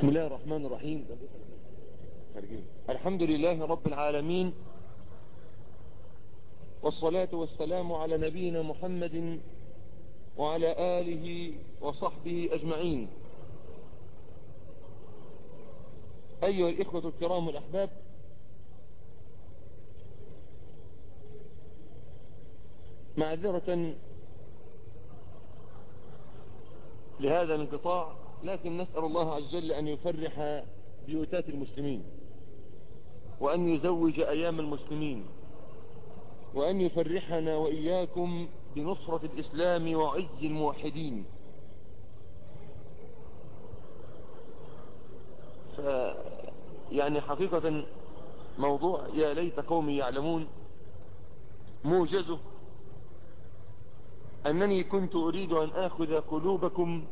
بسم الله الرحمن الرحيم. الحمد لله رب العالمين والصلاة والسلام على نبينا محمد وعلى آله وصحبه أجمعين. أيها الإخوة الكرام الأحباب معذرة لهذا الانقطاع لكن نسأل الله عز وجل أن يفرح بيوتات المسلمين وأن يزوج أيام المسلمين وأن يفرحنا وإياكم بنصرة الإسلام وعز الموحدين. ف يعني حقيقة موضوع يا ليت قومي يعلمون موجزه أنني كنت أريد أن آخذ قلوبكم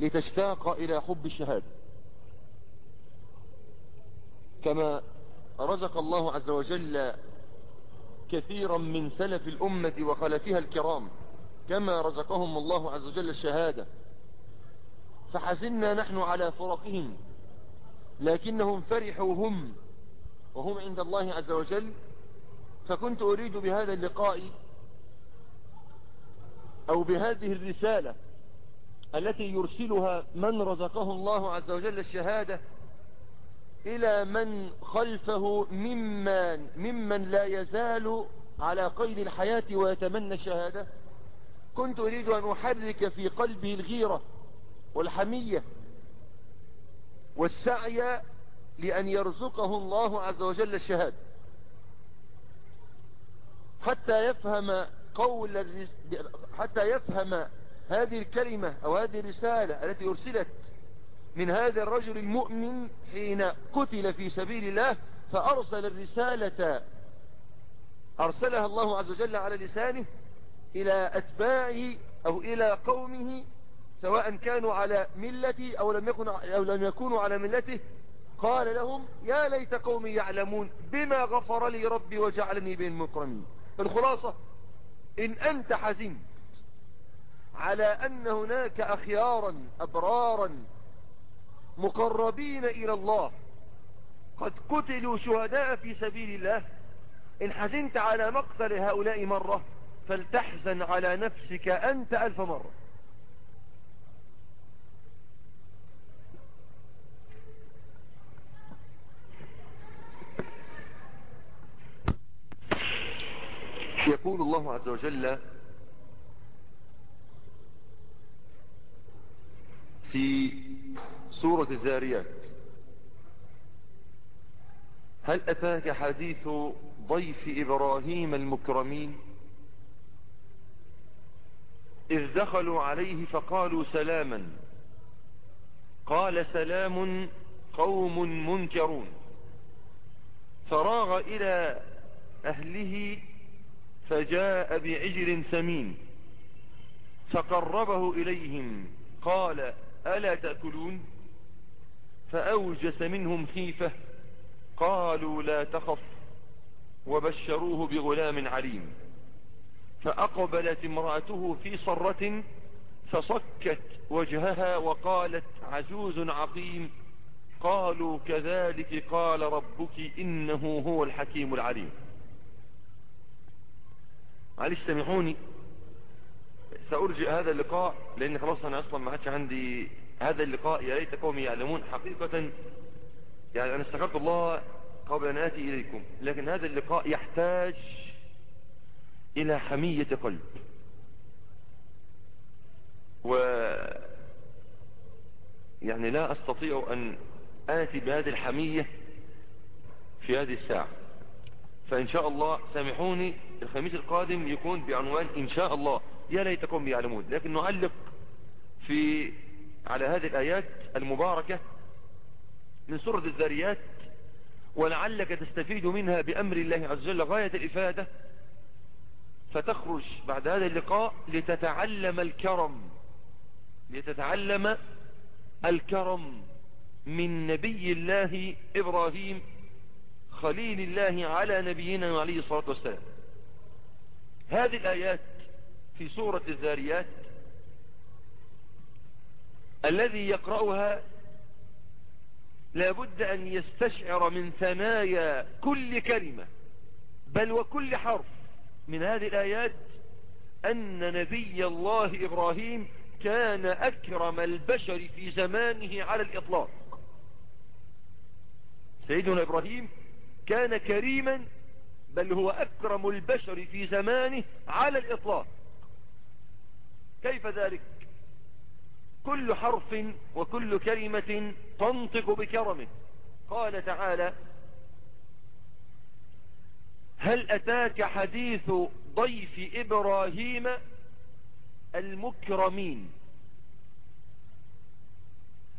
لتشتاق إلى حب الشهادة. كما رزق الله عز وجل كثيرا من سلف الأمة وخلفها الكرام كما رزقهم الله عز وجل الشهادة. فحزنا نحن على فرقهم لكنهم فرحوا هم وهم عند الله عز وجل. فكنت أريد بهذا اللقاء أو بهذه الرسالة التي يرسلها من رزقه الله عز وجل الشهادة إلى من خلفه ممن, ممن لا يزال على قيد الحياة ويتمنى الشهادة كنت أريد أن أحرك في قلبه الغيرة والحمية والسعي لأن يرزقه الله عز وجل الشهادة حتى يفهم قول. حتى يفهم هذه الكلمة أو هذه الرسالة التي أرسلت من هذا الرجل المؤمن حين قتل في سبيل الله فأرسل الرسالة أرسلها الله عز وجل على لسانه إلى أتباعه أو إلى قومه سواء كانوا على ملته أو لم, يكن أو لم يكونوا على ملته. قال لهم يا ليت قومي يعلمون بما غفر لي ربي وجعلني بين المكرمين الخلاصة إن أنت حزنت على أن هناك أخيارا أبرارا مقربين إلى الله. قد قتلوا شهداء في سبيل الله. إن حزنت على مقتل هؤلاء مرة فلتحزن على نفسك أنت ألف مرة. يقول الله عز وجل في سورة الذاريات. هل أتاك حديث ضيف إبراهيم المكرمين؟ إذ دخلوا عليه فقالوا سلاما. قال سلام قوم منكرون. فراغ إلى أهله فجاء بعجل سمين. فقربه إليهم قال ألا تأكلون؟ فأوجس منهم خيفة قالوا لا تخف وبشروه بغلام عليم. فأقبلت امرأته في صرة فصكت وجهها وقالت عجوز عقيم قالوا كذلك قال ربك إنه هو الحكيم العليم. معلش سامحوني سأرجئ هذا اللقاء لأن خلاص أنا أصلا ما عادش عندي هذا اللقاء. يا ريت قومي يعلمون حقيقة. يعني أنا استغفرت الله قبل أن آتي إليكم لكن هذا اللقاء يحتاج إلى حمية قلب. و يعني لا أستطيع أن آتي بهذه الحمية في هذه الساعة. فإن شاء الله سامحوني الخميس القادم يكون بعنوان إن شاء الله. يا ليتكم يعلمون. لكن نعلق في على هذه الآيات المباركة من سورة الذاريات ولعلك تستفيد منها بأمر الله عز وجل غاية الإفادة. فتخرج بعد هذا اللقاء لتتعلم الكرم لتتعلم الكرم من نبي الله إبراهيم خليل الله على نبينا عليه الصلاة والسلام. هذه الآيات في سورة الذاريات الذي يقرأها لابد أن يستشعر من ثنايا كل كلمة بل وكل حرف. من هذه الآيات أن نبي الله إبراهيم كان أكرم البشر في زمانه على الإطلاق. سيدنا إبراهيم كان كريما بل هو أكرم البشر في زمانه على الإطلاق. كيف ذلك؟ كل حرف وكل كلمة تنطق بكرمه. قال تعالى هل أتاك حديث ضيف إبراهيم المكرمين؟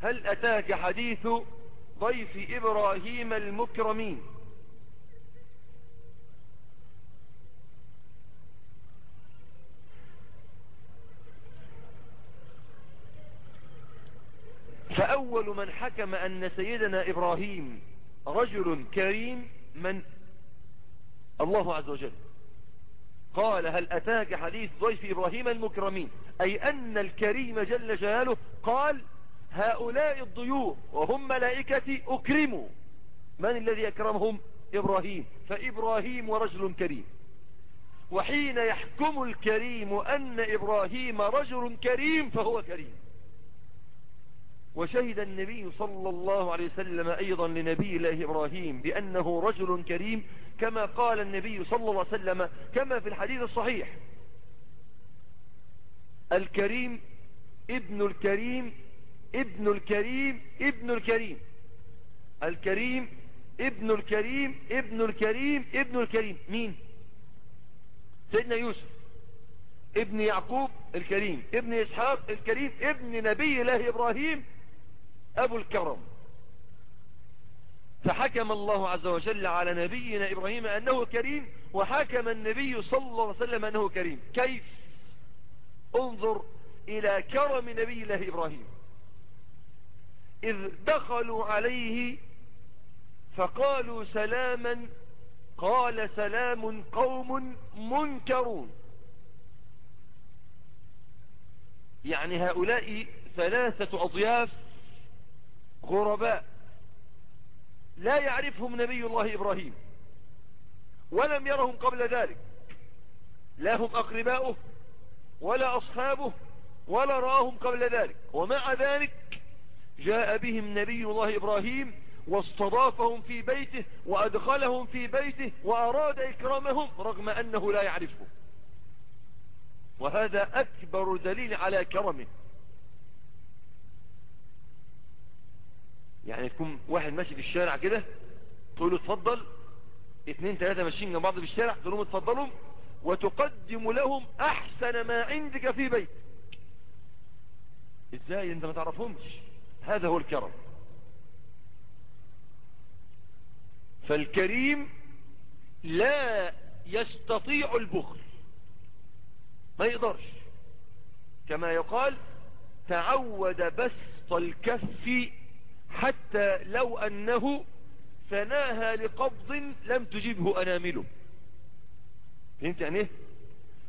هل أتاك حديث ضيف إبراهيم المكرمين؟ فأول من حكم أن سيدنا إبراهيم رجل كريم من؟ الله عز وجل. قال هل أتاك حديث ضيف إبراهيم المكرمين؟ أي أن الكريم جل جلاله قال هؤلاء الضيوف وهم ملائكتي أكرموا. من الذي أكرمهم؟ إبراهيم. فإبراهيم رجل كريم. وحين يحكم الكريم أن إبراهيم رجل كريم فهو كريم. وشهد النبي صلى الله عليه وسلم أيضا لنبي الله إبراهيم بأنه رجل كريم كما قال النبي صلى الله عليه وسلم كما في الحديث الصحيح. الكريم ابن الكريم ابن الكريم ابن الكريم. الكريم ابن الكريم ابن الكريم ابن الكريم. مين؟ سيدنا يوسف. ابن يعقوب الكريم. ابن إسحاق الكريم. ابن نبي الله إبراهيم أبو الكرم. فحكم الله عز وجل على نبينا إبراهيم أنه كريم وحكم النبي صلى الله عليه وسلم أنه كريم. كيف؟ انظر إلى كرم نبي الله إبراهيم. إذ دخلوا عليه فقالوا سلاما قال سلام قوم منكرون. يعني هؤلاء ثلاثة أضياف غرباء لا يعرفهم نبي الله إبراهيم ولم يرهم قبل ذلك لا هم أقرباؤه ولا أصحابه ولا رآهم قبل ذلك ومع ذلك جاء بهم نبي الله إبراهيم واستضافهم في بيته وأدخلهم في بيته وأراد إكرامهم رغم أنه لا يعرفه وهذا أكبر دليل على كرمه يعني تكون واحد ماشي في الشارع كده تقول له اتفضل اثنين ثلاثة ماشيين جنب بعض في الشارع تقول لهم اتفضلوا وتقدم لهم أحسن ما عندك في بيت. إزاي؟ أنت ما تعرفهمش. هذا هو الكرم. فالكريم لا يستطيع البخل. ما يقدرش. كما يقال تعود بسط الكف حتى لو أنه فناها لقبض لم تجيبه أنامله. فهمت يعني إيه؟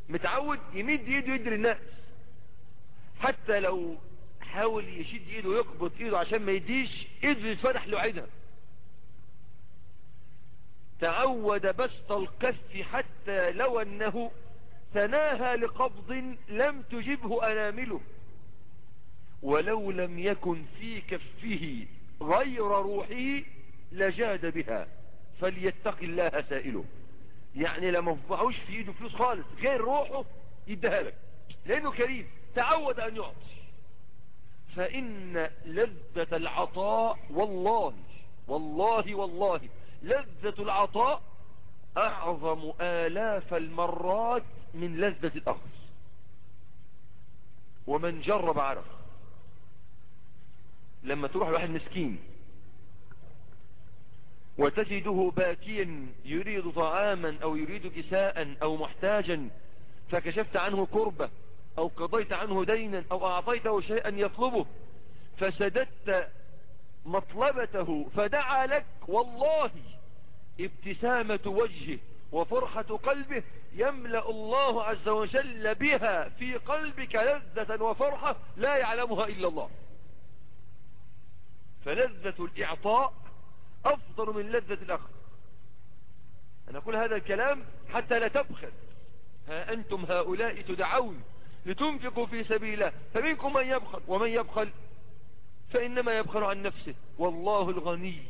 متعود يمد ايده يدي للناس حتى لو حاول يشد ايده ويقبض ايده عشان ما يديش ايده يتفتح لوحدها تعود بسط الكف حتى لو أنه ثناها لقبض لم تجبه أنامله. ولو لم يكن في كفه غير روحه لجاد بها فليتق الله سائله. يعني لما مفعوش في إيده فلوس خالص غير روحه يديها لك. لأنه كريم تعود أن يعطي. فإن لذة العطاء والله والله والله لذة العطاء أعظم آلاف المرات من لذة الأخذ. ومن جرب عرف لما تروح لواحد مسكين. وتجده باكيا يريد طعاما أو يريد كساء أو محتاجا فكشفت عنه كربة أو قضيت عنه دينا أو أعطيته شيئا يطلبه فسددت مطلبته فدعا لك والله ابتسامة وجهه وفرحة قلبه يملأ الله عز وجل بها في قلبك لذة وفرحة لا يعلمها إلا الله. فلذة الإعطاء أفضل من لذة الأخذ. أنا أقول هذا الكلام حتى لا تبخل. ها أنتم هؤلاء تدعون لتنفقوا في سبيل الله فمنكم من يبخل ومن يبخل؟ فإنما يبخل عن نفسه. والله الغني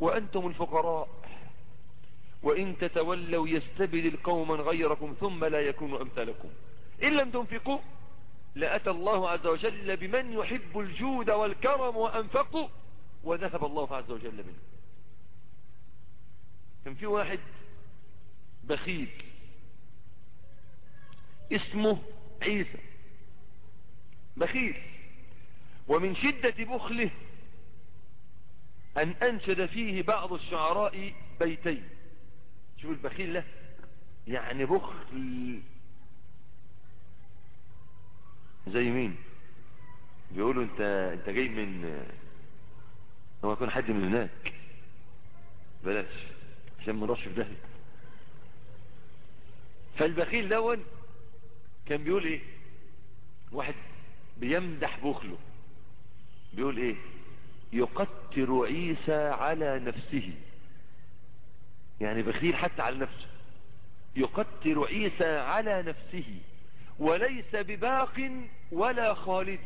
وأنتم الفقراء. وإن تتولوا يستبدل قوما غيركم ثم لا يكونوا أمثالكم. إن لم تنفقوا لأتى الله عز وجل بمن يحب الجود والكرم وأنفقوا وذهب الله عز وجل منه. كان في واحد بخيل اسمه عيسى. بخيل. ومن شدة بخله أن أنشد فيه بعض الشعراء بيتين. شوف البخيل له يعني بخل زي مين؟ بيقولوا انت انت جاي من هو يكون حد من هناك. بلاش عشان ما نروحش في داهية. فالبخيل دون كان بيقول إيه؟ واحد بيمدح بخله. بيقول إيه؟ يقتر عيسى على نفسه. يعني بخيل حتى على نفسه. يقتر عيسى على نفسه. وليس بباق ولا خالد.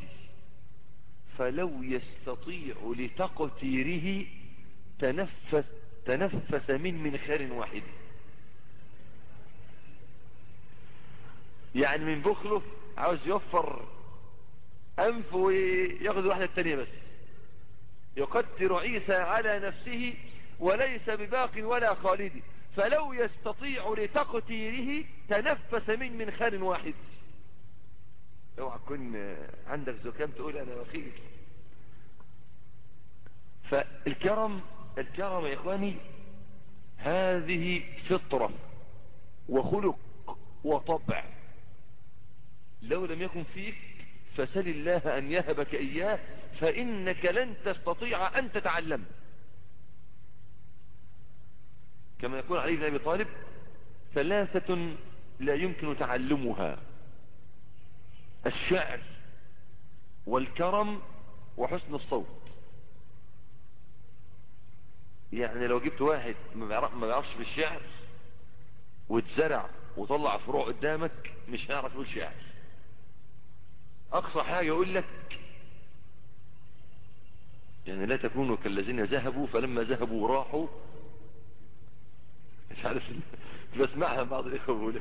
فلو يستطيع لتقتيره تنفس, تنفس من منخر واحد. يعني من بخله عاوز يوفر أنف ويأخذ واحدة التانية بس. يقتر عيسى على نفسه وليس بباق ولا خالد. فلو يستطيع لتقتيره تنفس من منخر واحد. اوعى تكون عندك زكام تقول أنا بخيل فالكرم الكرم يا إخواني هذه فطرة وخلق وطبع. لو لم يكن فيك فسل الله أن يهبك إياه فإنك لن تستطيع أن تتعلم. كما يقول علي بن أبي طالب ثلاثة لا يمكن تعلمها. الشعر والكرم وحسن الصوت. يعني لو جبت واحد ما بيعرفش في الشعر واتزرع وطلع فروع قدامك مش هيعرف يقول شعر. أقصى حاجة يقول لك يعني لا تكونوا كالذين ذهبوا فلما ذهبوا راحوا. مش عارف بسمعها بعض الإخوة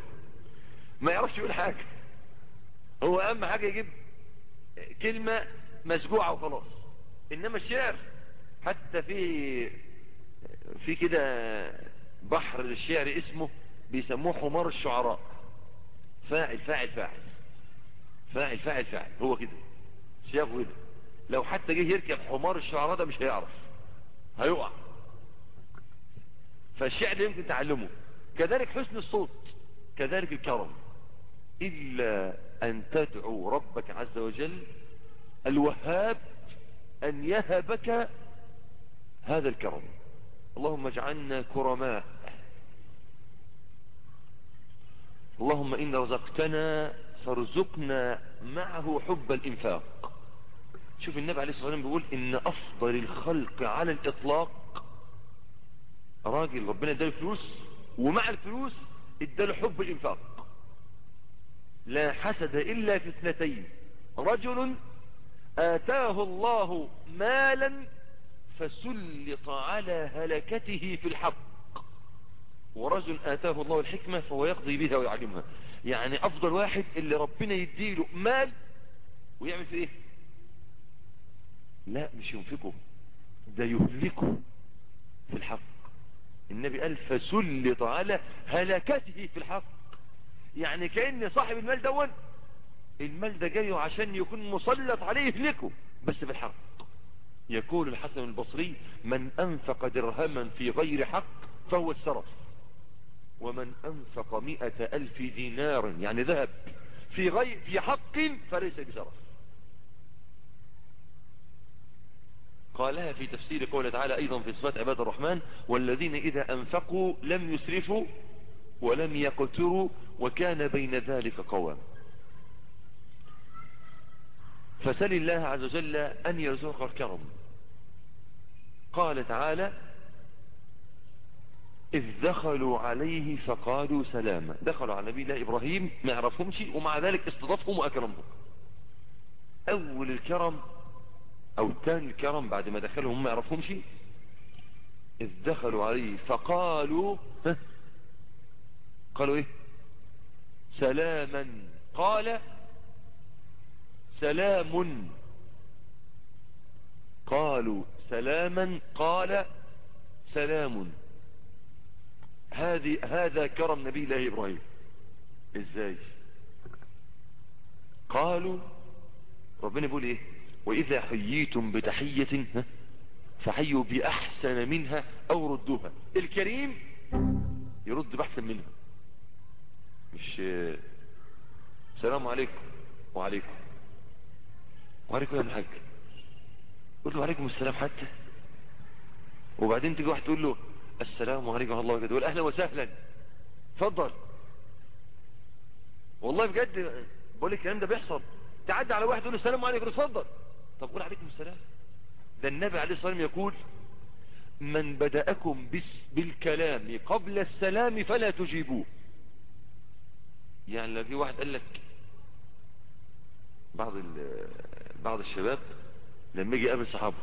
ما يعرفش يقول حاجة. هو أهم حاجة يجيب كلمة مسجوعة وخلاص. إنما الشعر حتى في في كده بحر للشعر اسمه بيسموه حمار الشعراء. فاعل فاعل فاعل فاعل فاعل فاعل. هو كده سياقه كده. لو حتى جه يركب حمار الشعراء ده مش هيعرف هيقع. فالشعر يمكن تعلمه. كذلك حسن الصوت كذلك الكرم. إلا أن تدعو ربك عز وجل الوهاب أن يهبك هذا الكرم. اللهم اجعلنا كرماء. اللهم إن رزقتنا فارزقنا معه حب الإنفاق. شوف النبي عليه الصلاة والسلام بيقول إن أفضل الخلق على الإطلاق راجل ربنا اداله فلوس ومع الفلوس اداله حب الإنفاق. لا حسد إلا في اثنتين. رجل آتاه الله مالا فسلط على هلكته في الحق. ورجل آتاه الله الحكمة فهو يقضي بها ويعلمها. يعني أفضل واحد اللي ربنا يديله مال ويعمل في إيه؟ لا مش ينفقه. ده يهلكه في الحق. النبي قال فسلط على هلكته في الحق. يعني كأن صاحب المال دون المال ده جاية عشان يكون مسلط عليه يهلكه بس بالحق يقول الحسن البصري من أنفق درهما في غير حق فهو السرف. ومن أنفق مئة ألف دينار يعني ذهب في, غير في حق فليس بسرف. قالها في تفسير قوله تعالى أيضا في صفات عباد الرحمن والذين إذا أنفقوا لم يسرفوا ولم يقتروا وكان بين ذلك قوام. فسل الله عز وجل أن يرزق الكرم. قال تعالى إذ دخلوا عليه فقالوا سلاما. دخلوا على نبي الله إبراهيم ما يعرفهمش ومع ذلك استضافهم وأكرمهم. أول الكرم أو ثاني الكرم بعد ما دخلهم ما يعرفهمش إذ دخلوا عليه فقالوا قالوا إيه؟ سلاما. قال سلام. قالوا سلاما. قال سلام. هذه هذا كرم نبي الله إبراهيم. إزاي؟ قالوا ربنا بيقول إيه؟ وإذا حييتم بتحية فحيوا بأحسن منها أو ردوها. الكريم يرد بأحسن منها. مش السلام عليكم. وعليكم. وعليكم يا الحاج قل له وعليكم السلام حتى. وبعدين تيجي واحد تقول له السلام عليكم الله وبركاته. أهلا وسهلا. اتفضل. والله بجد بقول لك الكلام ده بيحصل. تعدي على واحد تقول له السلام عليكم اتفضل. طب قول عليكم السلام. ده النبي عليه الصلاة والسلام يقول من بدأكم بالكلام قبل السلام فلا تجيبوه. يعني لو في واحد قال لك بعض بعض الشباب لما يجي يقابل صحابه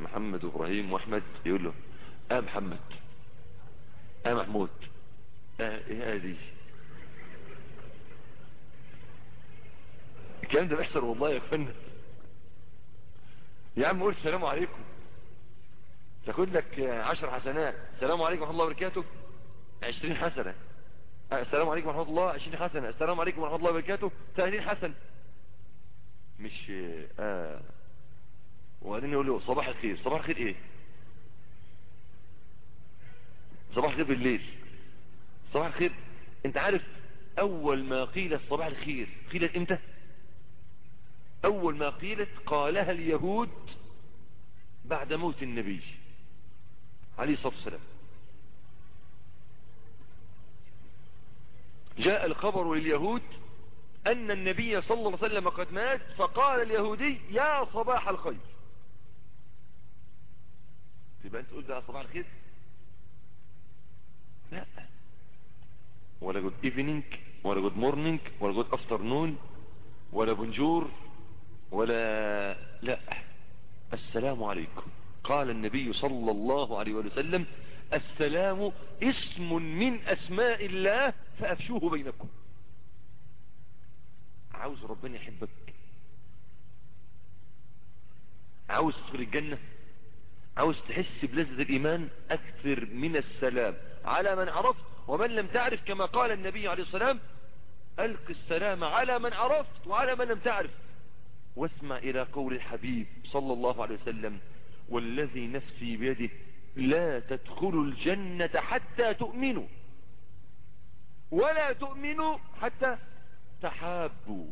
محمد وإبراهيم وأحمد يقول له آه محمد آه محمود آه إيه هذه؟ الكلام ده بيحصل والله يا فندم. يا عم قول السلام عليكم. تاخد لك عشر حسنات. السلام عليكم ورحمة الله وبركاته. عشرين حسنة. السلام عليكم ورحمة الله. عشرين حسنه السلام عليكم ورحمة الله وبركاته. ثلاثين حسنه مش آه وبعدين يقول له صباح الخير. صباح الخير إيه؟ صباح الخير بالليل. صباح الخير. أنت عارف أول ما قيلت صباح الخير قيلت إمتى؟ أول ما قيلت قالها اليهود بعد موت النبي عليه الصلاة والسلام. جاء الخبر لليهود أن النبي صلى الله عليه وسلم قد مات فقال اليهودي يا صباح الخير. تبقى أنت تقول ده صباح الخير؟ لا. ولا good evening ولا good morning ولا good afternoon ولا bonjour ولا لا. السلام عليكم. قال النبي صلى الله عليه وسلم السلام اسم من أسماء الله فأفشوه بينكم. عاوز ربنا يحبك. عاوز تدخل الجنة. عاوز تحس بلذة الإيمان. أكثر من السلام. على من عرفت ومن لم تعرف كما قال النبي عليه السلام ألق السلام على من عرفت وعلى من لم تعرف. واسمع إلى قول الحبيب صلى الله عليه وسلم والذي نفسي بيده لا تدخلوا الجنة حتى تؤمنوا. ولا تؤمنوا حتى تحابوا.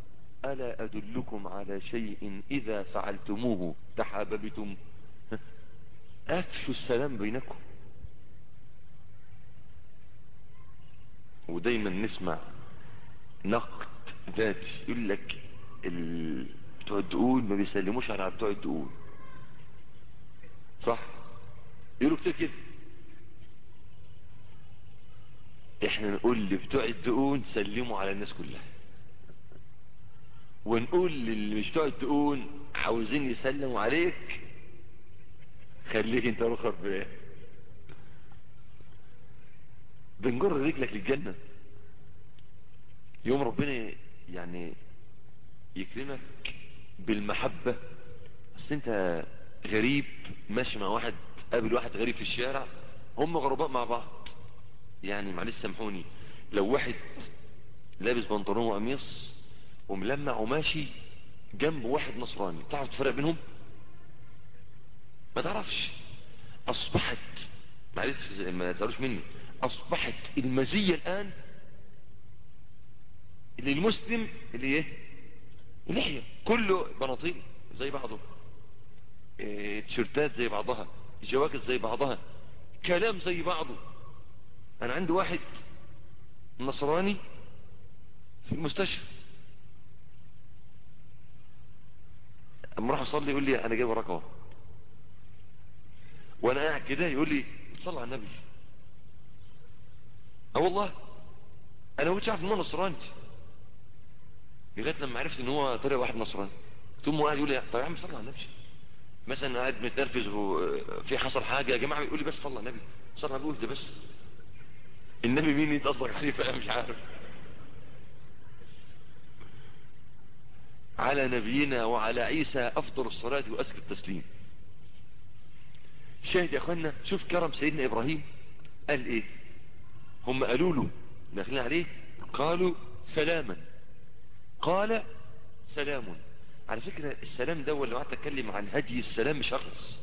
ألا أدلكم على شيء إذا فعلتموه؟ تحاببتم. أفشوا السلام بينكم. ودايما نسمع نقد ذاتي. يقول لك. بتوع الدقون ما بيسلموش على بتوع الدقون صح؟ يقولوا كتير كده. إحنا نقول لبتوع الدقون سلموا على الناس كلها. ونقول للي مش بتوع الدقون عاوزين يسلموا عليك خليك انت رخر بايه بنجر رجلك للجنة. يوم ربنا يعني يكرمك بالمحبة. بس انت غريب ماشي مع واحد قابل واحد غريب في الشارع هم غرباء مع بعض. يعني معلش سامحوني لو واحد لابس بنطلون وقميص وملمع وماشي جنب واحد نصراني تعرف تفرق بينهم؟ ما تعرفش. أصبحت معلش ما تعرفش مني أصبحت المزية الآن اللي المسلم اللي إيه؟ اللحية كله بناطيل زي بعضه. آه تيشيرتات زي بعضها. جواكت زي بعضها كلام زي بعضه. أنا عندي واحد نصراني في المستشفى. أما راح اصلي يقول لي أنا جايب رقم وأنا قاعد كده يقول لي صلى على النبي. أه والله؟ أنا كنتش عارف إن هو نصراني. لغاية لما عرفت إن هو طلع واحد نصراني. ثم قاعد يقول لي طب يا عم صلى على النبي. مثلا قاعد متنرفز وفي حصل حاجة يا جماعة يقول لي بس صلى النبي صلى النبي ده بس. النبي مين انت قصدك عليه؟ فانا مش عارف. على نبينا وعلى عيسى أفضل الصلاة وأزكى التسليم. شاهد يا أخوانا شوف كرم سيدنا إبراهيم. قال إيه؟ هم قالوا له داخلين عليه قالوا سلاما. قال سلام. على فكرة السلام ده لو قعدت أتكلم عن هدي السلام مش هخلص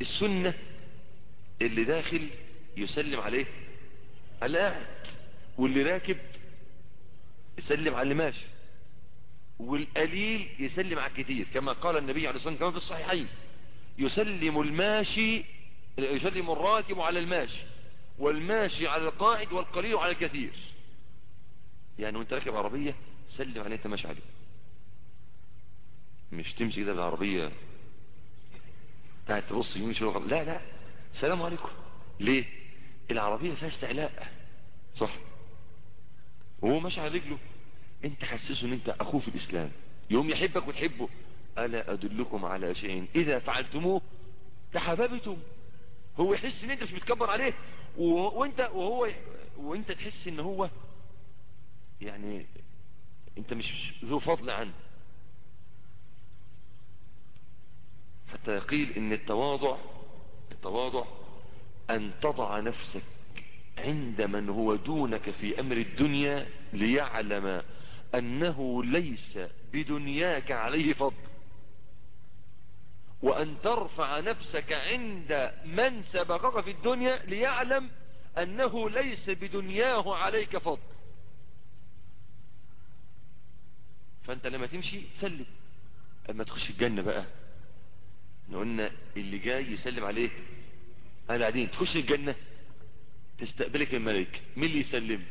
السنة اللي داخل يسلم عليه على قاعد واللي راكب يسلم على اللي ماشي والقليل يسلم على الكثير كما قال النبي عليه الصلاة والسلام كما في الصحيحين يسلم الماشي يسلم الراكب على الماشي والماشي على القاعد والقليل على الكثير. يعني وانت راكب عربية سلم عليه انت ماشي عليه. مش تمشي كده بالعربية. قاعد تبص يمين شوف لا لا. سلام عليكم. ليه؟ العربية فيها استعلاء. صح. وهو ماشي على رجله. انت حسسه ان انت اخوه في الإسلام. يوم يحبك وتحبه. ألا أدلكم على شيء؟ إذا فعلتموه تحببتم هو يحس إن انت مش بتكبر عليه. و... وانت وهو وانت تحس إن هو يعني انت مش ذو فضل عنه. حتى يقيل إن التواضع التواضع أن تضع نفسك عند من هو دونك في أمر الدنيا ليعلم أنه ليس بدنياك عليه فضل. وأن ترفع نفسك عند من سبقك في الدنيا ليعلم أنه ليس بدنياه عليك فضل. فأنت لما تمشي سلم. أما تخش الجنة بقى قلنا اللي جاي يسلم عليه قال قاعدين تخش الجنة تستقبلك الملك. مين اللي يسلم؟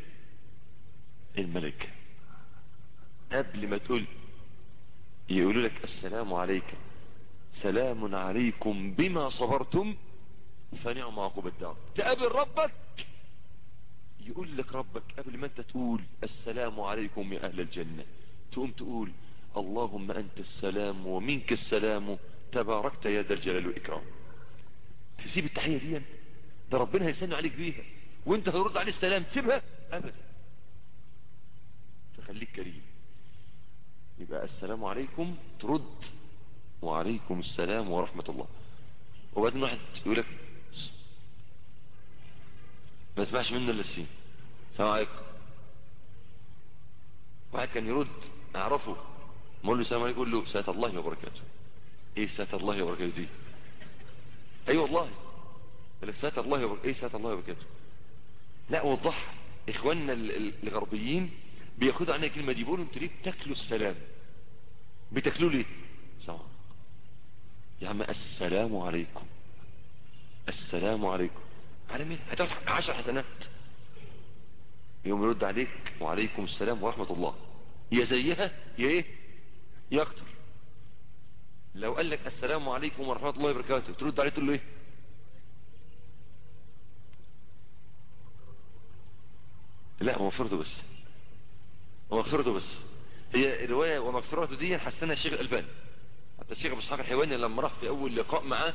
الملك. قبل ما تقول يقولوا لك السلام عليكم سلام عليكم بما صبرتم فنعم عقب الدار. تقابل ربك يقول لك ربك قبل ما انت تقول السلام عليكم يا أهل الجنة. تقوم تقول اللهم أنت السلام ومنك السلام تباركت يا ذا الجلال والإكرام. تسيب التحية دي ده ربنا هيسلم عليك بيها. وأنت هترد عليه السلام. تسيبها أبدا. فخليك كريم. يبقى السلام عليكم. ترد. وعليكم السلام ورحمة الله. وبعدين واحد يقول لك ما اسمعش منه إلا السين. السلام عليكم. واحد كان يرد أعرفه. مقول له السلام عليكم يقول له سات الله وبركاته. إيه سات الله وبركاته دي؟ أي والله. لك سات الله وبركاته. إيه سات الله وبركاته؟ لا وضح إخواننا الغربيين بياخدوا عنها الكلمة دي بيقولوا أنتوا ليه بتاكلوا السلام؟ بتاكلوا ليه؟ سواء يا عم السلام عليكم. السلام عليكم. على مين؟ هتاخد عشر حسنات. يوم يرد عليك وعليكم السلام ورحمة الله. يا زيها يا إيه؟ يا أكتر. لو قال لك السلام عليكم ورحمة الله وبركاته ترد عليه تقول له إيه؟ لا مغفرته بس. ومغفرته بس. هي رواية ومغفرته دي حسنها الشيخ الألباني. حتى الشيخ أبو إسحاق الحيواني لما راح في أول لقاء معاه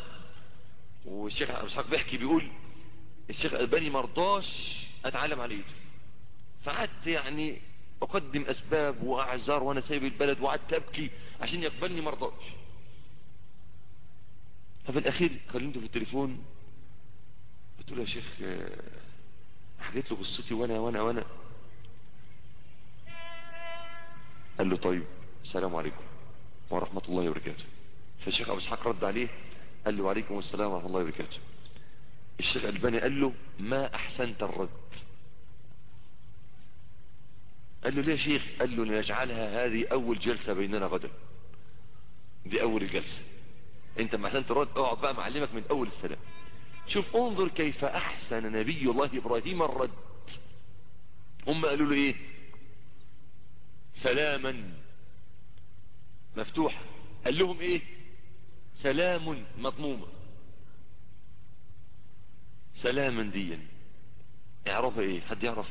والشيخ أبو إسحاق بيحكي بيقول الشيخ الألباني مرضاش أتعلم على ايده فقعدت يعني أقدم أسباب وأعذار وأنا سايب البلد وقعدت أبكي عشان يقبلني مرضاش ففي الأخير كلمته في التليفون قلت له يا شيخ حكيت له قصتي وأنا وأنا وأنا. قال له طيب السلام عليكم ورحمة الله وبركاته. فالشيخ أبو إسحاق رد عليه قال له وعليكم السلام ورحمة الله وبركاته. الشيخ الباني قال له ما أحسنت الرد؟ قال له ليه يا شيخ؟ قال له لنجعلها هذه أول جلسة بيننا غدا. دي أول الجلسة انت ما احسنت الرد اقعد بقى معلمك من اول السلام. شوف انظر كيف احسن نبي الله إبراهيم الرد. هم قالوا له إيه؟ سلاما مفتوحة. قال لهم إيه؟ سلام مضمومة. سلاما ديا. اعرفها إيه؟ حد يعرف؟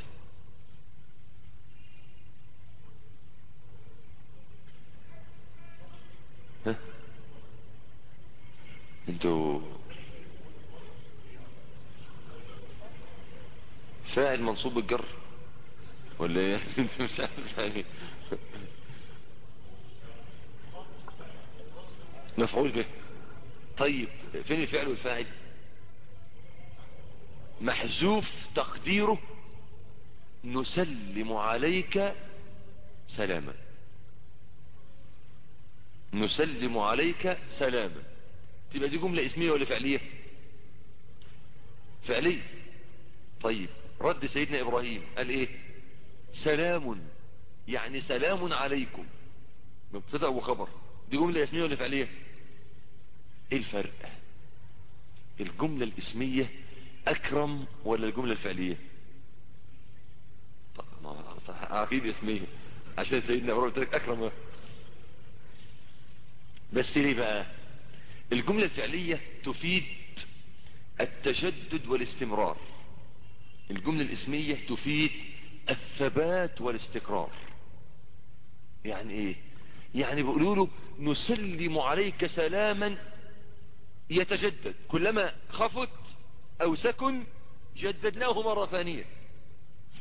ها؟ أنتوا فاعل منصوب بالجر ولا إيه؟ انت مش عارف يعني. مفعول به. طيب فين الفعل والفاعل؟ محذوف تقديره. نسلم عليك سلاما. نسلم عليك سلاما. تبقى دي جملة اسمية ولا فعلية؟ فعلية. طيب رد سيدنا إبراهيم قال إيه؟ سلام يعني سلام عليكم. مبتدأ وخبر. دي جملة اسمية ولا فعلية؟ إيه الفرق؟ الجملة الاسمية أكرم ولا الجملة الفعلية؟ طب أكيد اسمية. عشان سيدنا إبراهيم قلت لك أكرم. بس ليه بقى؟ الجملة الفعلية تفيد التجدد والاستمرار. الجملة الاسمية تفيد الثبات والاستقرار. يعني إيه؟ يعني بيقولوا له نسلم عليك سلاما يتجدد. كلما خفت أو سكن جددناه مرة ثانية.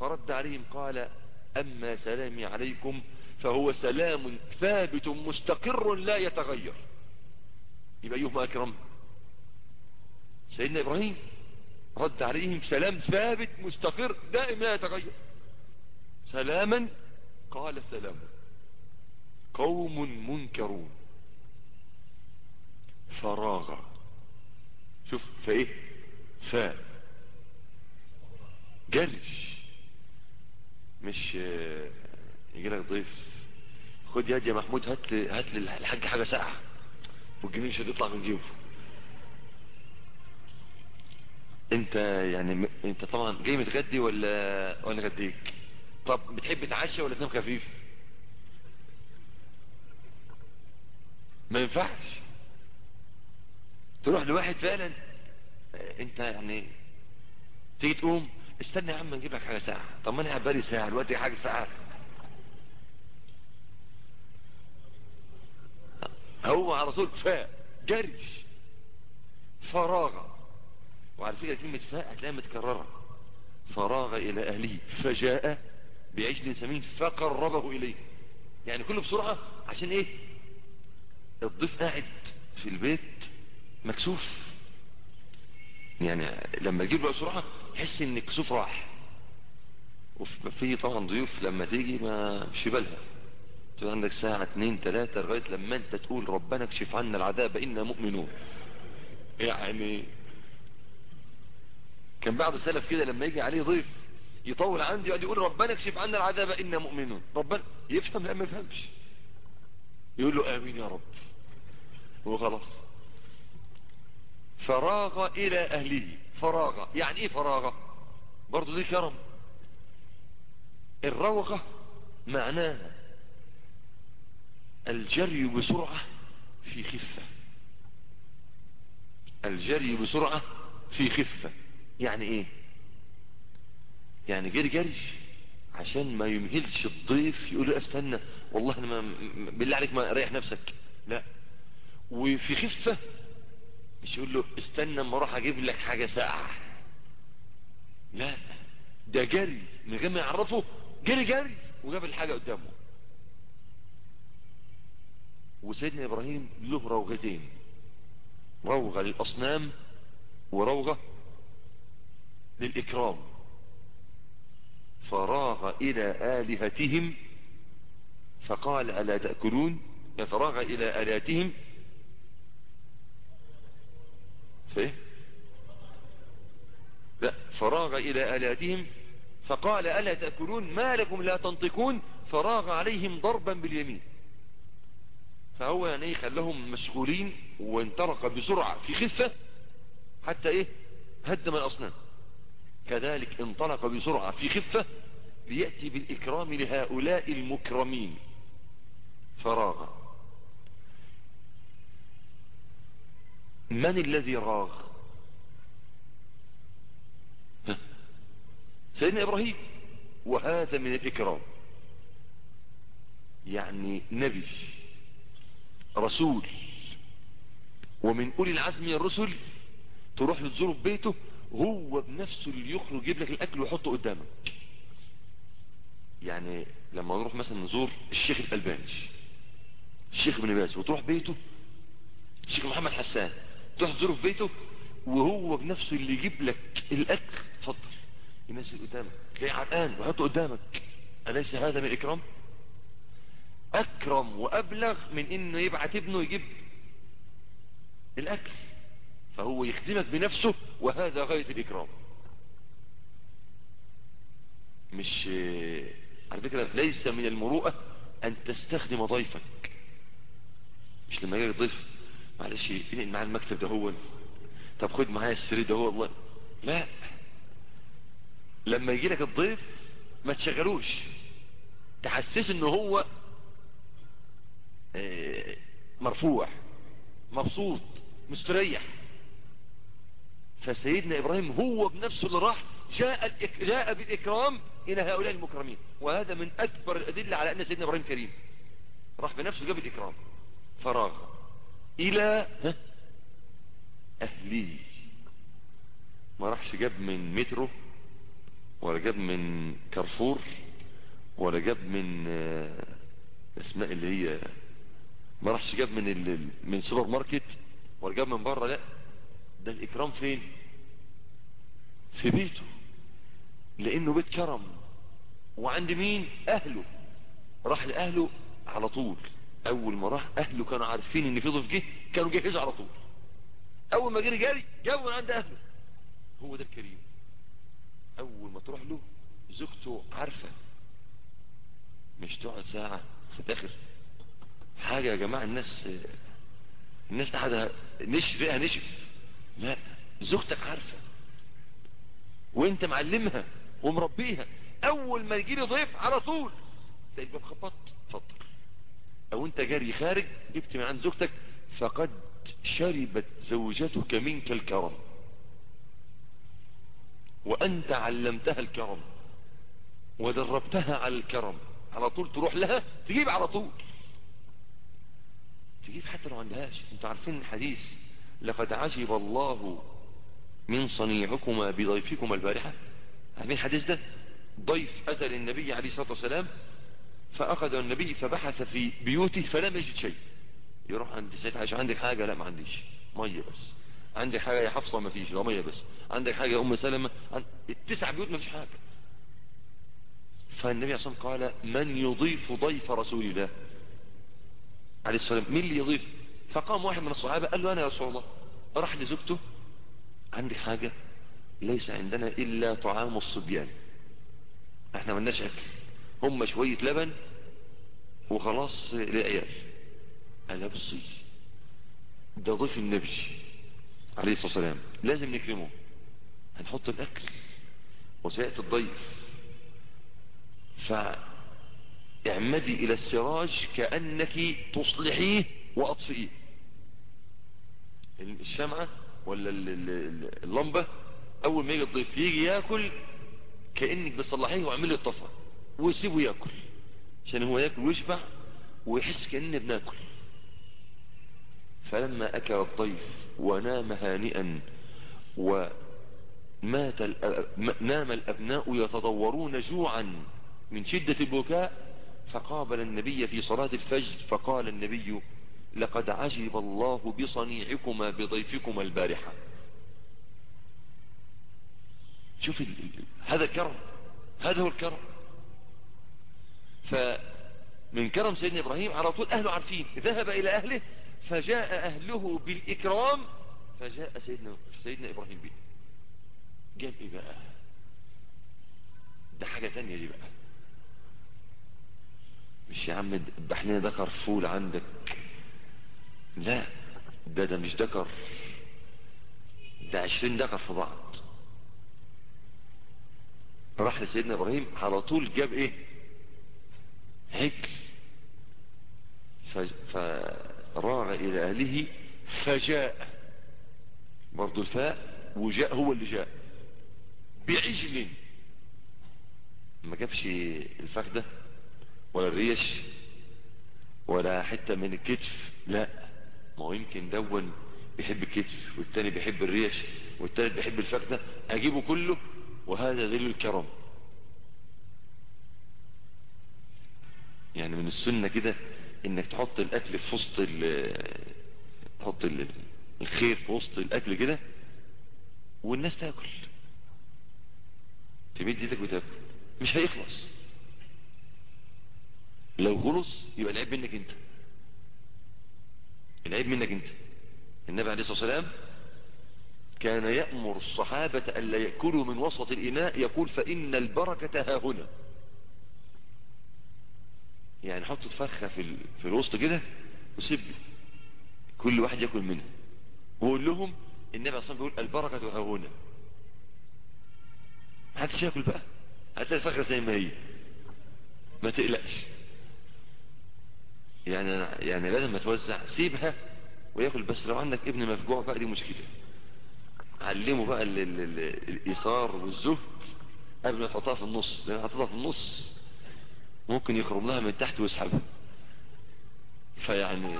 فرد عليهم قال أما سلامي عليكم فهو سلام ثابت مستقر لا يتغير. يبقى ايهما اكرم سيدنا إبراهيم رد عليهم سلام ثابت مستقر دائم لا يتغير. سلاما قال سلام قوم منكرون. فراغ. شوف فإيه؟ فاء جرش مش يجي لك ضيف. خد يا يا محمود هات لي هات لي الحاج حاجة ساقعة. والجنين مش هتطلع من جيبه. انت يعني. انت طبعا جاي متغدي ولا ولا غديك؟ طب بتحب تعشى ولا تنام خفيف؟ ما ينفعش. تروح لواحد فعلا انت يعني تيجي تقوم استنى يا عم نجيب لك حاجة ساعة. طب ما أنا قاعد بالي ساعة دلوقتي حاجة ساعة. هو على طول فاء جرش. فراغ. وعلى فكرة كلمة فاء هتلاقيها متكررة. فراغ إلى أهله. فجاء بعجل سمين فقربه إليه. يعني كله بسرعة عشان إيه؟ الضيف قاعد في البيت مكسوف. يعني لما تجيب له بسرعة تحس إن الكسوف راح. وفي طبعا ضيوف لما تيجي ما مش بالها. تبقى عندك ساعة اتنين تلاتة لغاية لما انت تقول ربنا اكشف عنا العذاب إنا مؤمنون. يعني كان بعض السلف كده لما يجي عليه ضيف يطول عندي يقعد يقول ربنا اكشف عنا العذاب إنا مؤمنون. ربنا يفهم لا ما يفهمش. يقول له آمين يا رب. وخلاص. فراغ إلى أهله. فراغ. يعني إيه فراغ؟ برضو دي كرم. الروغة معناها الجري بسرعة في خفة. الجري بسرعة في خفة. يعني إيه؟ يعني جري جري عشان ما يمهلش الضيف يقول له استنى والله أنا ما بالله عليك ما ريح نفسك. لا. وفي خفة مش يقول له استنى أما أروح أجيب لك حاجة ساقعة. لا. ده جري. من غير ما يعرفه جري جري وجاب الحاجة قدامه. وسيدنا إبراهيم له روغتين. روغة للأصنام وروغة للإكرام. فراغ إلى آلهتهم فقال ألا تأكلون؟ فراغ إلى آلهتهم. فإيه؟ لا فراغ إلى آلهتهم. فقال ألا تأكلون؟ ما لكم لا تنطقون؟ فراغ عليهم ضربا باليمين. فهو يعني إيه خلهم مشغولين وانطلق بسرعة في خفة حتى إيه هدم الأصنام. كذلك انطلق بسرعة في خفة ليأتي بالإكرام لهؤلاء المكرمين. فراغ. من الذي راغ؟ سيدنا إبراهيم. وهذا من الإكرام. يعني نبي. رسول. ومن أولي العزم من الرسل تروح له تزوره في بيته هو بنفسه اللي يخرج يجيب لك الأكل ويحطه قدامك. يعني لما نروح مثلا نزور الشيخ الألباني الشيخ ابن باز وتروح بيته الشيخ محمد حسان تروح تزوره في بيته وهو بنفسه اللي يجيب لك الأكل. اتفضل. ينزل قدامك تلاقيه عرقان ويحطه قدامك. أليس هذا من الإكرام؟ أكرم وأبلغ من إنه يبعت ابنه يجيب الأكل. فهو يخدمك بنفسه وهذا غاية الإكرام. مش على فكرة ليس من المروءة أن تستخدم ضيفك. مش لما يجي الضيف معلش انقل معاه المكتب ده هو. طب خد معايا السرير ده هو والله. لا. لما يجي لك الضيف ما تشغلوش. تحسس إنه هو مرفوع مبسوط مستريح. فسيدنا إبراهيم هو بنفسه اللي راح جاء, الإك... جاء بالإكرام إلى هؤلاء المكرمين. وهذا من أكبر الأدلة على أن سيدنا إبراهيم كريم راح بنفسه جاب الإكرام. فراغ إلى أهله. ما راحش جاب من مترو ولا جاب من كارفور ولا جاب من أسماء اللي هي ما راحش جاب من ال... من سوبر ماركت ولا جاب من بره لا. ده الإكرام فين؟ في بيته. لأنه بيت كرم. وعند مين؟ أهله. راح لأهله على طول. أول ما راح أهله كانوا عارفين إن في ضيف جه كانوا جاهزوا على طول. أول ما جري جري جابوا عند أهله. هو ده الكريم. أول ما تروح له زوجته عارفة. مش تقعد ساعة في الآخر. حاجة يا جماعة الناس الناس قاعدة نشف فيها نشف. لا زوجتك عارفة. وانت معلمها ومربيها. أول ما يجي لي ضيف على طول. تلاقي الباب خبط اتفضل. أو انت جاري خارج جبت من عند زوجتك فقد شربت زوجتك منك الكرم. وأنت علمتها الكرم. ودربتها على الكرم. على طول تروح لها تجيب على طول. تجيب حتى لو عندهاش. أنتوا عارفين الحديث لقد عجب الله من صنيعكما بضيفكما البارحة عارفين الحديث ده؟ ضيف أتى للنبي عليه الصلاة والسلام فأخذ النبي فبحث في بيوته فلم يجد شيء. يروح عند سيد عائشة عندك حاجة؟ لا ما عنديش. مية بس. عندك حاجة يا حفصة؟ ما فيش. لا مية بس. عندك حاجة يا أم سلمة. التسع بيوت ما فيش حاجة. فالنبي عليه الصلاة قال من يضيف ضيف رسول الله؟ عليه السلام مين اللي يضيف؟ فقام واحد من الصحابة قال له أنا يا رسول الله. راح لزوجته. عندي حاجة ليس عندنا إلا طعام الصبيان. إحنا ملناش أكل. هم شوية لبن وخلاص للعيال قال بصي ده ضيف النبي عليه الصلاة والسلام. لازم نكرمه. هنحط الأكل وسيأتي الضيف. فاعمدي إلى السراج كأنك تصلحيه وأطفئيه. الشمعة ولا اللمبة أول ما يجي الضيف يجي يأكل كأنك بتصلحيه واعملي الطفى ويسيبه يأكل. عشان هو يأكل ويشبع ويحس كأننا بنأكل. فلما أكل الضيف ونام هانئا ومات نام الأبناء يتضورون جوعا من شدة البكاء فقابل النبي في صلاة الفجر فقال النبي لقد عجب الله بصنيعكما بضيفكما البارحة. شوف. هذا الكرم هذا هو الكرم. فمن كرم سيدنا إبراهيم على طول أهله عارفين ذهب إلى أهله فجاء أهله بالإكرام فجاء سيدنا, سيدنا إبراهيم به جاب إيه بقى؟ ده حاجة تانية دي بقى. مش يا عم لنا ذكر فول عندك. لا ده ده مش ذكر. ده عشرين ذكر في بعض. راح لسيدنا إبراهيم على طول جاب إيه؟ هيكل فراغ إلى أهله فجاء. برضو الفاء وجاء هو اللي جاء. بعجل. ما جابش الفخدة ولا الريش ولا حتة من الكتف لا. ما هو يمكن دون بيحب الكتف والتاني بيحب الريش والتالت بيحب الفخدة أجيبه كله وهذا دليل الكرم. يعني من السنة كده إنك تحط الأكل في وسط تحط الخير في وسط الأكل كده والناس تاكل. تمد إيدك وتاكل. مش هيخلص. لو خلص يبقى العيب منك انت. العيب منك انت. النبي عليه الصلاة والسلام كان يأمر الصحابة ألا يأكلوا من وسط الإناء يقول فإن البركة ها هنا. يعني حطوا الفرخة في, ال... في الوسط كده وسيب كل واحد يأكل منها. وقول لهم النبي أصلا بيقول البركة ها هنا. حدش يأكل بقى. هتلاقي الفرخة زي ما هي. ما تقلقش. يعني يعني لازم ما توزع سيبها وياكل بس لو عندك ابن مفجوع بقى دي مشكلة. علمه بقى ال ال ال الإيثار والزهد قبل ما تحطها في النص. لأن حطها في النص ممكن يخرم لها من تحت ويسحبها. فيعني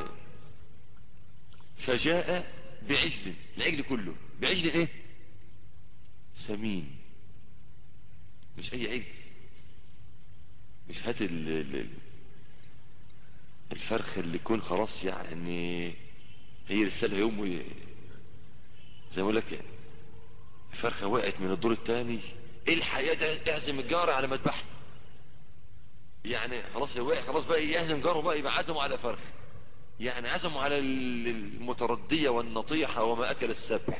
فجاء بعجل العجل كله. بعجل إيه؟ سمين. مش أي عجل. مش هات الفرخ اللي يكون خلاص يعني هي رسالة يوم زي ما لك الفرخة وقعت من الدور الثاني إيه الحياة؟ تعزم الجار على مذبحها يعني خلاص هو خلاص بقى يهزم جاره بقى يبقى عزمه على فرخ. يعني عزموا على المتردية والنطيحة وما أكل السبح.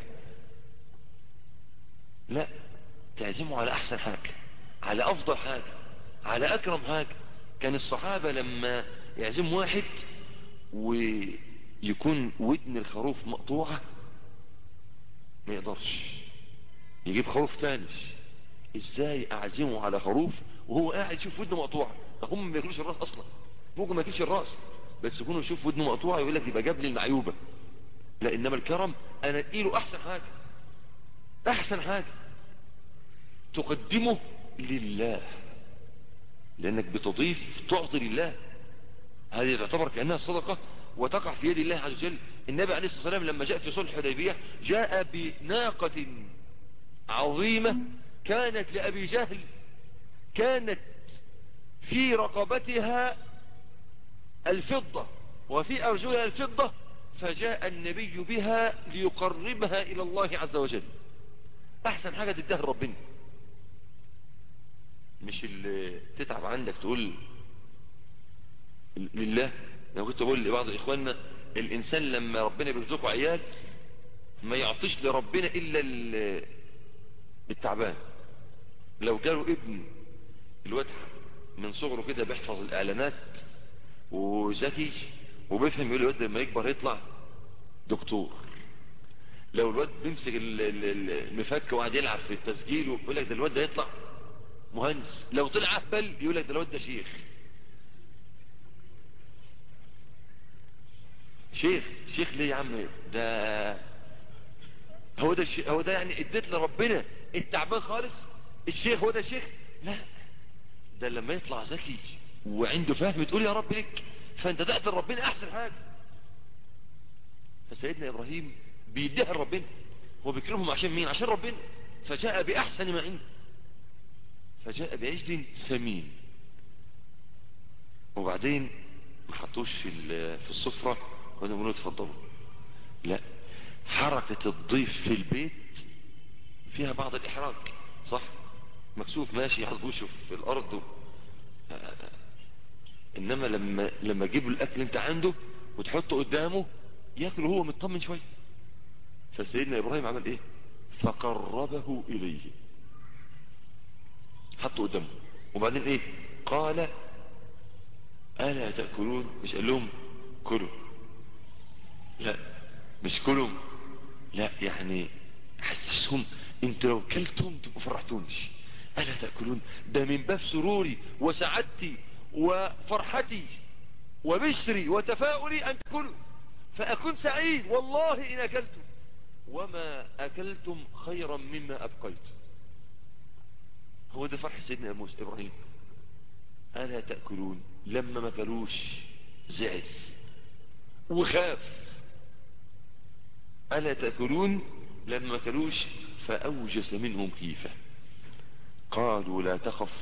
لا تعزموا على أحسن حاجة على أفضل حاجة على أكرم حاجة. كان الصحابة لما يعزم واحد ويكون ودن الخروف مقطوعة ما يقدرش. يجيب خروف تاني. إزاي أعزمه على خروف وهو قاعد يشوف ودنه مقطوعة؟ هم ما ياكلوش الراس أصلا. ممكن ما ياكلش الراس بس يكونوا يشوف ودنه مقطوعة يقول لك يبقى جاب لي المعيوبة. لا إنما الكرم أنا اديله أحسن حاجة. أحسن حاجة. تقدمه لله. لأنك بتضيف تعطي لله. هذه تعتبر كأنها صدقة وتقع في يد الله عز وجل. النبي عليه الصلاة والسلام لما جاء في صلح حديبية جاء بناقة عظيمة كانت لأبي جهل كانت في رقبتها الفضة وفي أرجلها الفضة فجاء النبي بها ليقربها إلى الله عز وجل. أحسن حاجة تديها ربنا مش اللي تتعب عندك تقول لله. لو كنت بقول لبعض إخواننا الإنسان لما ربنا بيرزقه عيال ما يعطيش لربنا إلا التعبان. لو جاله ابن الواد من صغره كده بيحفظ الإعلانات وذكي وبيفهم يقول الواد لما يكبر يطلع دكتور. لو الواد بيمسك المفك وقاعد يلعب في التسجيل ويقول لك ده الواد ده يطلع مهندس. لو طلع اهبل يقول لك ده الواد ده شيخ. شيخ شيخ ليه يا عم؟ ده هو ده هو ده يعني اديت لربنا التعبان خالص؟ الشيخ هو ده الشيخ لا. ده لما يطلع ذكي وعنده فهم تقول يا رب لك فانت تأتي ربنا أحسن حاجة. فسيدنا إبراهيم بيديها لربنا هو بيكرمهم عشان مين؟ عشان ربنا. فجاء بأحسن ما عنده. فجاء بعجل سمين. وبعدين ما حطوش في في بنقول اتفضلوا لا. حركة الضيف في البيت فيها بعض الإحراج صح؟ مكسوف ماشي يحط وشه في الأرض إنما لما لما تجيب الأكل أنت عنده وتحطه قدامه ياكل هو مطمن شوية. فسيدنا إبراهيم عمل إيه؟ فقربه إليه. حطه قدامه. وبعدين إيه؟ قال ألا تأكلون؟ مش قال لهم كلوا. لا مش كلوا لا يعني حسسهم أنتوا لو كلتم تبقوا فرحتونش. ألا تأكلون؟ ده من باب سروري وسعادتي وفرحتي وبشري وتفاؤلي أن تأكلوا فأكون سعيد والله إن أكلتم. وما أكلتم خيرا مما أبقيت. هو ده فرح سيدنا موسى إبراهيم. ألا تأكلون؟ لما ما كلوش زعل وخاف. ألا تأكلون؟ لما ما كلوش فأوجس منهم خيفة قالوا لا تخف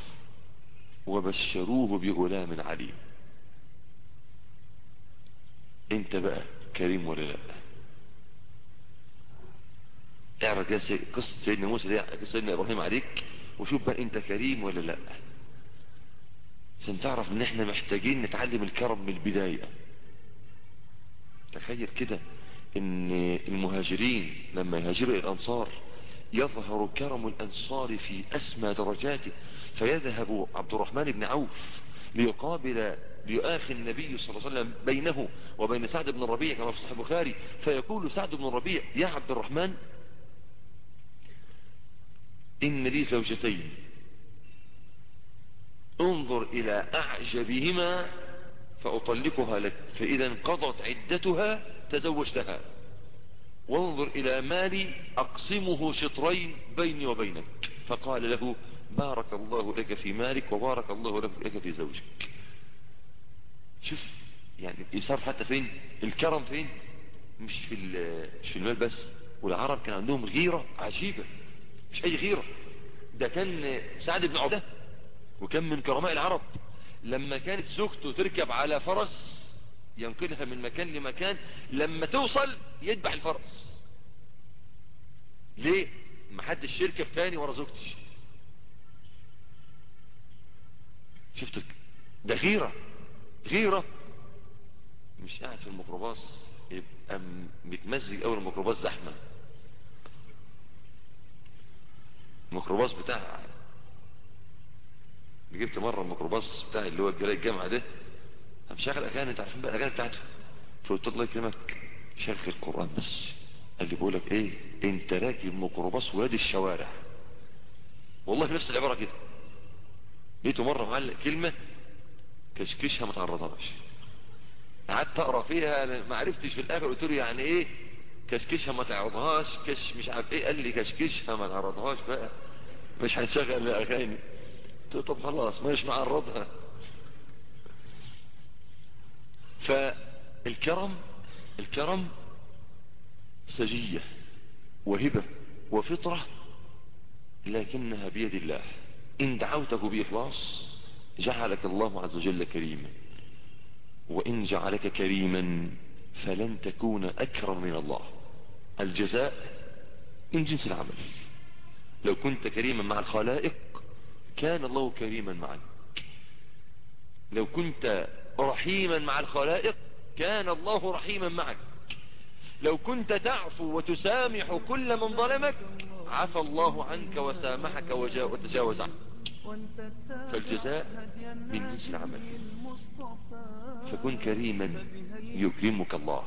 وبشروه بغلام عليم. انت بقى كريم ولا لا؟ اعرف قصة سيدنا موسى دي قصة سيدنا إبراهيم عليك وشوف بقى انت كريم ولا لا. عشان تعرف إن إحنا محتاجين نتعلم الكرم من البداية. تخيل كده. إن المهاجرين لما يهاجروا الأنصار يظهر كرم الأنصار في أسمى درجاته فيذهب عبد الرحمن بن عوف ليقابل ليؤاخي النبي صلى الله عليه وسلم بينه وبين سعد بن الربيع كما في صحيح البخاري فيقول سعد بن الربيع يا عبد الرحمن إن لي زوجتين انظر إلى أعجبهما فأطلقها لك فإذا انقضت عدتها تزوجتها. وانظر إلى مالي أقسمه شطرين بيني وبينك. فقال له بارك الله لك في مالك وبارك الله لك في زوجك. شوف يعني الإيثار حتى فين؟ الكرم فين؟ مش في مش في المال بس. والعرب كان عندهم غيرة عجيبة. مش أي غيرة. ده كان سعد بن عبده وكان من كرماء العرب. لما كانت زوجته تركب على فرس ينقلها من مكان لمكان لما توصل يذبح الفرس. ليه؟ ما حدش يركب تاني ورا زوجتي شفتك ده غيرة غيرة. مش قاعد في الميكروباص يبقى متمزج اول الميكروباص زحمة الميكروباص بتاع جبت مرة الميكروباص بتاع اللي هو الجلاء الجامعة ده شغل اغاني أنت عارفين بقى الاغاني بتاعته؟ فقلت الله يكرمك شغل القرآن بس. قال لي بقولك إيه؟ أنت راكب ميكروباص وادي الشوارع. والله نفس العبارة كده. لقيته مرة معلق كلمة كشكشها ما تعرضهاش. قعدت أقرأ فيها ما عرفتش في الآخر قلت له يعني إيه؟ كشكشها ما تعرضهاش كش مش عارف إيه. قال لي كشكشها ما تعرضهاش بقى. مش هنشغل الاغاني قلت له طب خلاص مش معرضها. فالكرم الكرم سجية وهبة وفطرة لكنها بيد الله. إن دعوته بإخلاص جعلك الله عز وجل كريما. وإن جعلك كريما فلن تكون أكرم من الله. الجزاء من جنس العمل. لو كنت كريما مع الخلائق كان الله كريما معك. لو كنت رحيما مع الخلائق كان الله رحيما معك. لو كنت تعفو وتسامح كل من ظلمك عفى الله عنك وسامحك وتجاوز عنك. فالجزاء من جنس العمل فكن كريما يكرمك الله.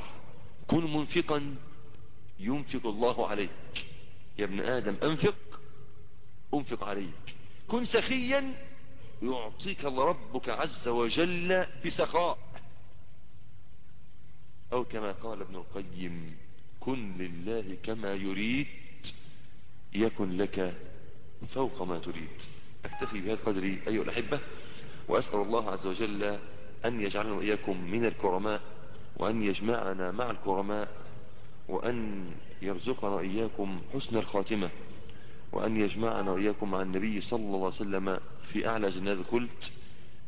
كن منفقا ينفق الله عليك. يا ابن آدم أنفق أنفق عليك. كن سخيا يعطيك ربك عز وجل بسخاء. أو كما قال ابن القيم كن لله كما يريد يكن لك فوق ما تريد. أكتفي بهذا القدر أيها الأحبة وأسأل الله عز وجل أن يجعلنا وإياكم من الكرماء وأن يجمعنا مع الكرماء وأن يرزقنا وإياكم حسن الخاتمة وأن يجمعنا وإياكم مع النبي صلى الله عليه وسلم في أعلى جنات الخلد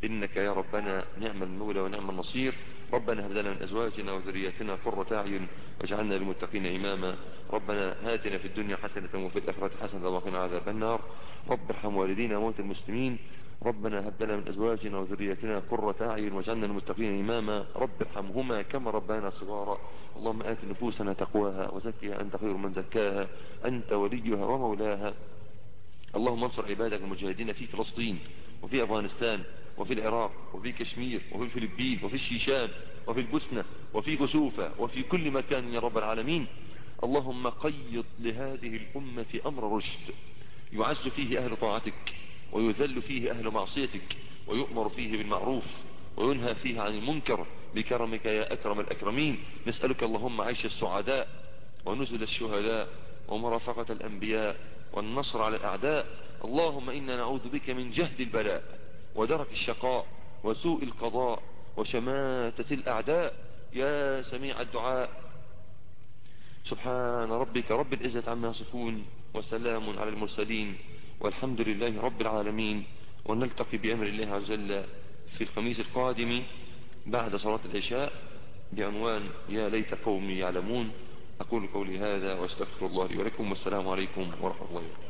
إنك يا ربنا نعم المولى ونعم النصير. ربنا هب لنا من أزواجنا وذرياتنا قرة أعين واجعلنا للمتقين إماما. ربنا هاتنا في الدنيا حسنة وفي الآخرة حسنة وقنا عذاب النار. رب ارحم والدينا وموت المسلمين. ربنا هب لنا من أزواجنا وذرياتنا قرة أعين واجعلنا للمتقين إماما. رب ارحمهما كما ربنا صغارا. اللهم آت نفوسنا تقواها وزكها أنت خير من زكاها. أنت وليها ومولاها. اللهم انصر عبادك المجاهدين في فلسطين وفي أفغانستان وفي العراق وفي كشمير وفي الفلبين وفي الشيشان وفي البوسنة وفي كسوفة وفي كل مكان يا رب العالمين. اللهم قيض لهذه الأمة أمر رشد. يعز فيه أهل طاعتك ويذل فيه أهل معصيتك ويؤمر فيه بالمعروف وينهى فيه عن المنكر. بكرمك يا أكرم الأكرمين. نسألك اللهم عيش السعداء ونزل الشهداء ومرافقة الأنبياء والنصر على الأعداء اللهم إنا نعوذ بك من جهد البلاء ودرك الشقاء وسوء القضاء وشماتة الأعداء. يا سميع الدعاء. سبحان ربك رب العزة عما يصفون وسلام على المرسلين والحمد لله رب العالمين. ونلتقي بأمر الله عز وجل في الخميس القادم بعد صلاة العشاء بعنوان يا ليت قومي يعلمون. أقول قولي هذا وأستغفر الله لي ولكم والسلام عليكم ورحمة الله وبركاته.